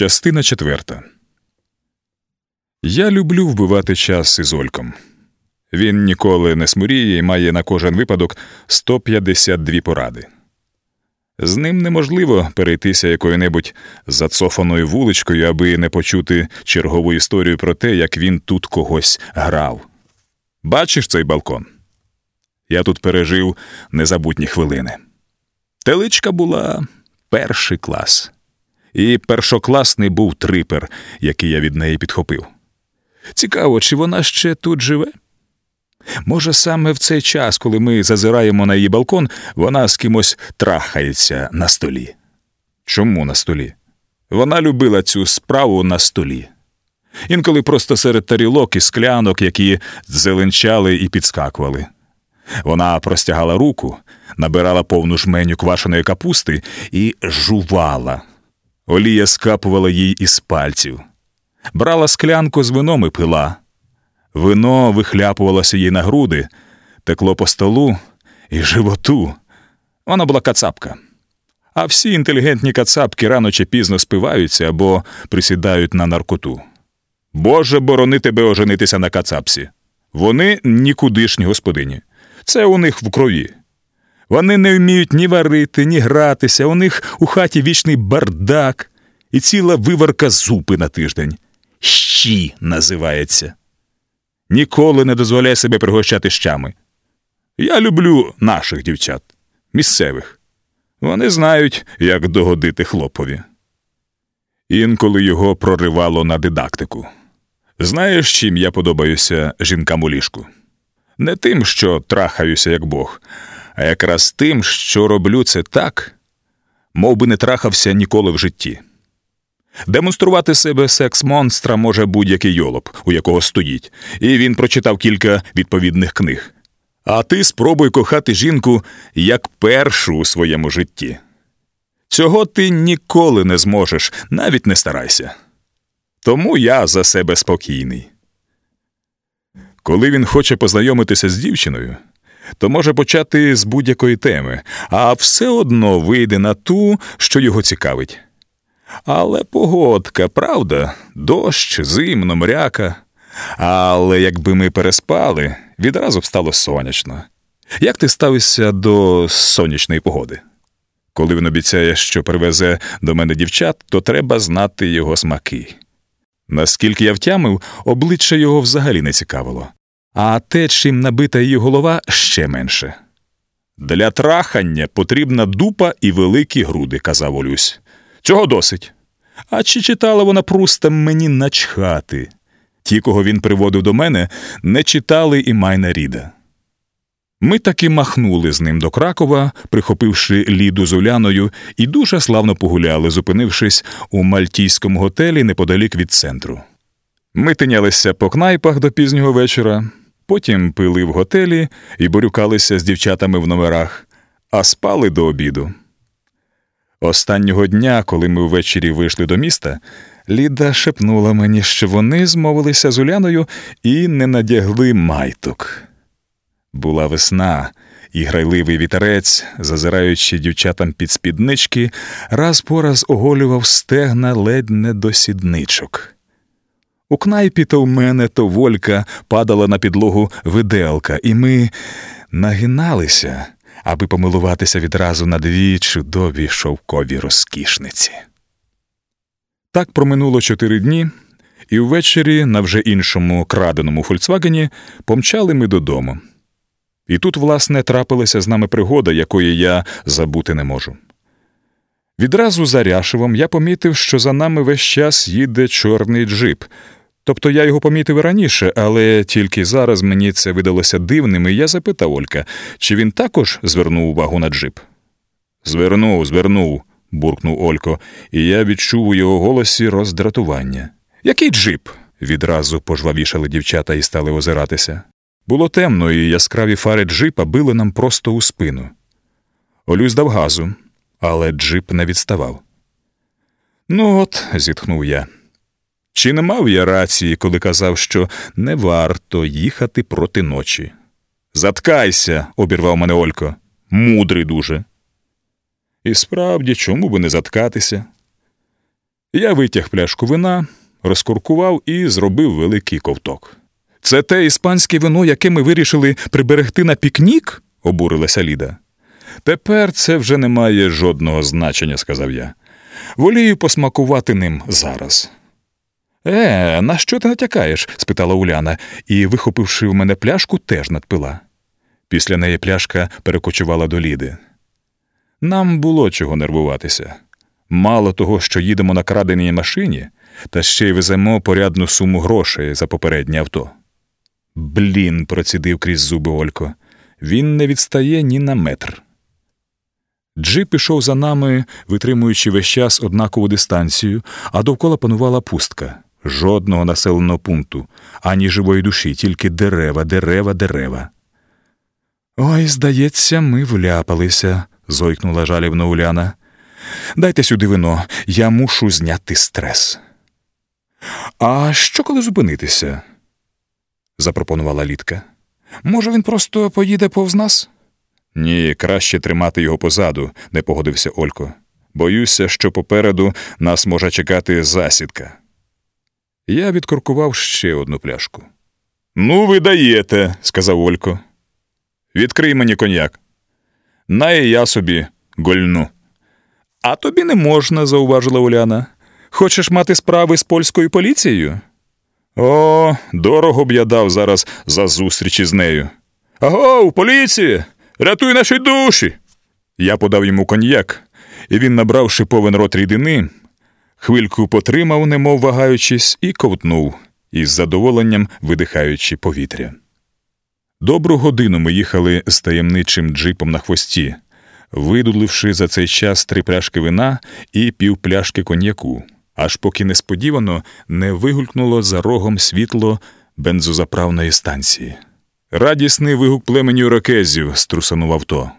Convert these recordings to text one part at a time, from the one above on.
Частина четверта. Я люблю вбивати час із Ольком. Він ніколи не смуріє і має на кожен випадок 152 поради. З ним неможливо перейтися якою-небудь зацофаною вуличкою, аби не почути чергову історію про те, як він тут когось грав. Бачиш цей балкон? Я тут пережив незабутні хвилини. Теличка була перший клас, і першокласний був трипер, який я від неї підхопив. Цікаво, чи вона ще тут живе? Може, саме в цей час, коли ми зазираємо на її балкон, вона з кимось трахається на столі. Чому на столі? Вона любила цю справу на столі. Інколи просто серед тарілок і склянок, які зеленчали і підскакували. Вона простягала руку, набирала повну жменю квашеної капусти і жувала. Олія скапувала їй із пальців, брала склянку з вином і пила. Вино вихляпувалося їй на груди, текло по столу і животу. Вона була кацапка. А всі інтелігентні кацапки рано чи пізно спиваються або присідають на наркоту. Боже борони тебе оженитися на кацапсі. Вони нікудишні господині. Це у них в крові. Вони не вміють ні варити, ні гратися, у них у хаті вічний бардак і ціла виварка зупи на тиждень. Щі називається. Ніколи не дозволяй себе пригощати щами. Я люблю наших дівчат, місцевих. Вони знають, як догодити хлопові. Інколи його проривало на дидактику. Знаєш, чим я подобаюся жінкам у ліжку? Не тим, що трахаюся, як Бог, а якраз тим, що роблю це так, мов би не трахався ніколи в житті. Демонструвати себе секс монстра може будь-який йолоп, у якого стоїть, і він прочитав кілька відповідних книг. А ти спробуй кохати жінку як першу у своєму житті. Цього ти ніколи не зможеш, навіть не старайся. Тому я за себе спокійний. Коли він хоче познайомитися з дівчиною, то може почати з будь-якої теми, а все одно вийде на ту, що його цікавить. Але погодка, правда, дощ, зимно, мряка. Але якби ми переспали, відразу б стало сонячно. Як ти ставишся до сонячної погоди? Коли він обіцяє, що привезе до мене дівчат, то треба знати його смаки. Наскільки я втямив, обличчя його взагалі не цікавило, а те, чим набита її голова, ще менше. Для трахання потрібна дупа і великі груди, казав Олюсь. Цього досить. А чи читала вона просто мені начхати? Ті, кого він приводив до мене, не читали і майна ріда. Ми таки махнули з ним до Кракова, прихопивши ліду з Уляною, і дуже славно погуляли, зупинившись у мальтійському готелі неподалік від центру. Ми тинялися по кнайпах до пізнього вечора, потім пили в готелі і борюкалися з дівчатами в номерах, а спали до обіду. Останнього дня, коли ми ввечері вийшли до міста, Ліда шепнула мені, що вони змовилися з Уляною і не надягли майток. Була весна, і грайливий вітерець, зазираючи дівчатам під спіднички, раз по раз оголював стегна ледь не до сідничок. У кнайпі то в мене, то волька падала на підлогу виделка, і ми нагиналися аби помилуватися відразу на дві чудові шовкові розкішниці. Так проминуло чотири дні, і ввечері, на вже іншому краденому Фольксвагені, помчали ми додому. І тут, власне, трапилася з нами пригода, якої я забути не можу. Відразу за Ряшевом я помітив, що за нами весь час їде чорний джип, Тобто я його помітив раніше, але тільки зараз мені це видалося дивним, і я запитав Олька, чи він також звернув увагу на джип. Звернув, звернув, буркнув Олько, і я відчув у його голосі роздратування. Який джип? відразу пожвавішали дівчата і стали озиратися. Було темно, і яскраві фари джипа били нам просто у спину. Олюсь дав газу, але джип не відставав. Ну от, зітхнув я. Чи не мав я рації, коли казав, що не варто їхати проти ночі? Заткайся, обірвав мене Олько. Мудрий дуже. І справді, чому би не заткатися? Я витяг пляшку вина, розкуркував і зробив великий ковток. Це те іспанське вино, яке ми вирішили приберегти на пікнік? обурилася Ліда. Тепер це вже не має жодного значення, сказав я. Волію посмакувати ним зараз. Е, на що ти натякаєш? спитала Уляна і, вихопивши в мене пляшку, теж надпила. Після неї пляшка перекочувала до Ліди. Нам було чого нервуватися. Мало того, що їдемо на краденій машині, та ще й веземо порядну суму грошей за попереднє авто. Блін, процідив крізь зуби Олько. Він не відстає ні на метр. Джип пішов за нами, витримуючи весь час однакову дистанцію, а довкола панувала пустка. Жодного населеного пункту, ані живої душі, тільки дерева, дерева, дерева. Ой, здається, ми вляпалися, зойкнула жалібно Уляна. Дайте сюди вино, я мушу зняти стрес. А що коли зупинитися? запропонувала Літка. Може, він просто поїде повз нас? Ні, краще тримати його позаду, не погодився Олько. Боюся, що попереду нас може чекати засідка. Я відкоркував ще одну пляшку. Ну, ви даєте, сказав Олько. Відкрий мені коньяк. На і я собі гольну. А тобі не можна, зауважила Уляна. Хочеш мати справи з польською поліцією? О, дорого б я дав зараз за зустрічі з нею. Агов, поліція! Рятуй наші душі. Я подав йому коньяк, і він, набравши повен рот рідини, хвильку потримав, немов вагаючись, і ковтнув, із задоволенням видихаючи повітря. Добру годину ми їхали з таємничим джипом на хвості, видудливши за цей час три пляшки вина і півпляшки коньяку, аж поки несподівано не вигулькнуло за рогом світло бензозаправної станції. Радісний вигук племені рокезів струсанув авто.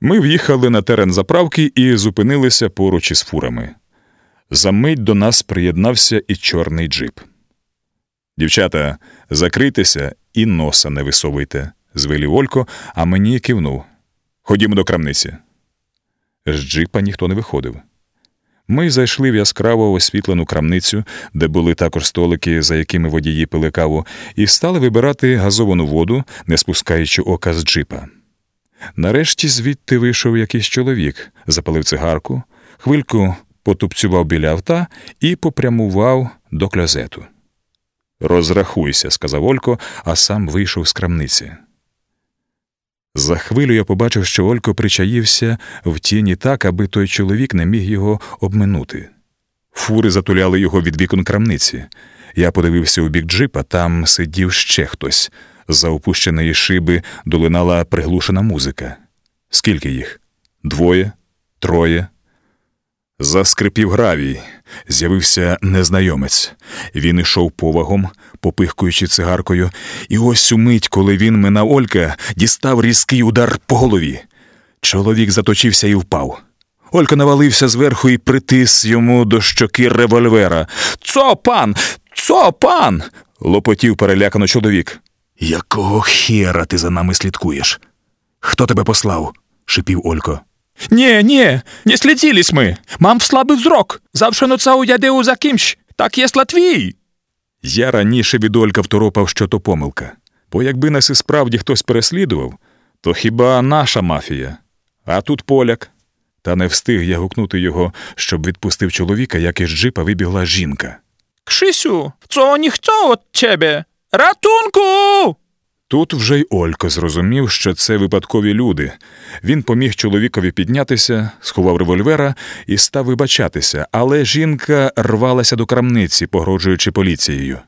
Ми в'їхали на терен заправки і зупинилися поруч із фурами. Замить до нас приєднався і чорний джип. Дівчата, закрийтеся і носа не висовуйте, звелів Олько, а мені кивнув. Ходімо до крамниці. З джипа ніхто не виходив. Ми зайшли в яскраво освітлену крамницю, де були також столики, за якими водії пили каву, і стали вибирати газовану воду, не спускаючи ока з джипа. Нарешті звідти вийшов якийсь чоловік, запалив цигарку, хвильку потупцював біля авта і попрямував до клязету. Розрахуйся, сказав Олько, а сам вийшов з крамниці. За хвилю я побачив, що Олько причаївся в тіні так, аби той чоловік не міг його обминути. Фури затуляли його від вікон крамниці. Я подивився у бік джипа, там сидів ще хтось. За опущеної шиби долинала приглушена музика. Скільки їх? Двоє, троє. Заскрипів гравій, з'явився незнайомець. Він ішов повагом, попихкуючи цигаркою, і ось у мить, коли він минав Олька, дістав різкий удар по голові. Чоловік заточився і впав. Олька навалився зверху і притис йому до щоки револьвера. Цо пан! Цо пан! лопотів перелякано чоловік. Якого хера ти за нами слідкуєш? Хто тебе послав? шипів Олько. Nie, nie, nie śledziliśmy. my. Mam słaby wzrok. Zawsze nocą jadę za kimś. Tak jest Латвій. Я раніше від Олька второпав, що то помилка. Бо якби нас і справді хтось переслідував, то хіба наша мафія? А тут поляк. Та не встиг я гукнути його, щоб відпустив чоловіка, як із джипа вибігла жінка. Кшисю, co oni chcą od ciebie? Тут вже й Олько зрозумів, що це випадкові люди. Він поміг чоловікові піднятися, сховав револьвера і став вибачатися, але жінка рвалася до крамниці, погрожуючи поліцією.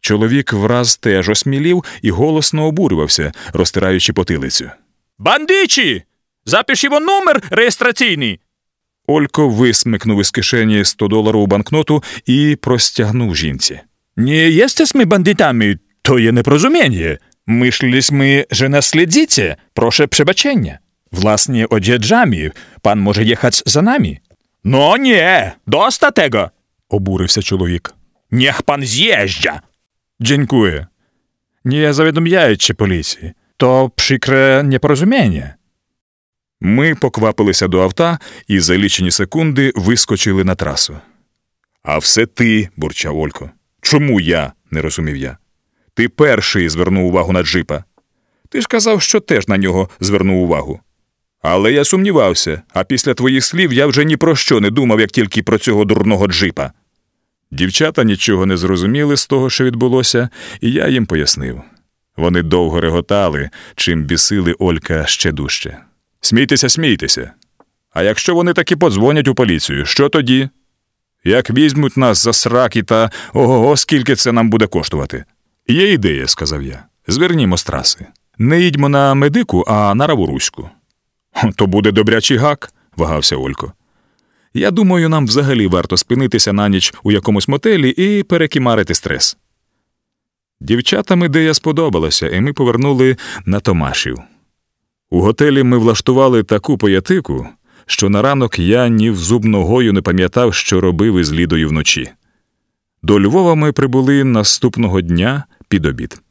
Чоловік враз теж осмілів і голосно обурювався, розтираючи потилицю. Бандичі! Запиш його номер реєстраційний. Олько висмикнув із кишені 100 доларову банкноту і простягнув жінці. Nie jesteśmy bandytami, to je непорозуміння. Myśleliśmy, że nas śledzicie. Proszę przebaczenia. Własnie odziedzami. Pan może jechać za nami. No nie, dosta tego. обурився чоловік. Niech pan zjeżdża. Dziękuję. Nie zawiadomiaючи поліції. То прикре непорозуміння. Ми поквапилися до авта і за лічені секунди вискочили на трасу. А все ти, бурчав Олько. Чому я? не розумів я. Ти перший звернув увагу на джипа. Ти ж казав, що теж на нього звернув увагу. Але я сумнівався, а після твоїх слів я вже ні про що не думав, як тільки про цього дурного джипа. Дівчата нічого не зрозуміли з того, що відбулося, і я їм пояснив. Вони довго реготали, чим бісили Олька ще дужче. Смійтеся, смійтеся. А якщо вони таки подзвонять у поліцію, що тоді? Як візьмуть нас за сраки та ого, скільки це нам буде коштувати? Є ідея, сказав я. Звернімо з траси. Не їдьмо на медику, а на Равуруську. То буде добрячий гак, вагався Олько. Я думаю, нам взагалі варто спинитися на ніч у якомусь мотелі і перекімарити стрес. Дівчатам ідея сподобалася, і ми повернули на Томашів. У готелі ми влаштували таку поятику, що на ранок я ні в зуб ногою не пам'ятав, що робив із Лідою вночі. До Львова ми прибули наступного дня під обід.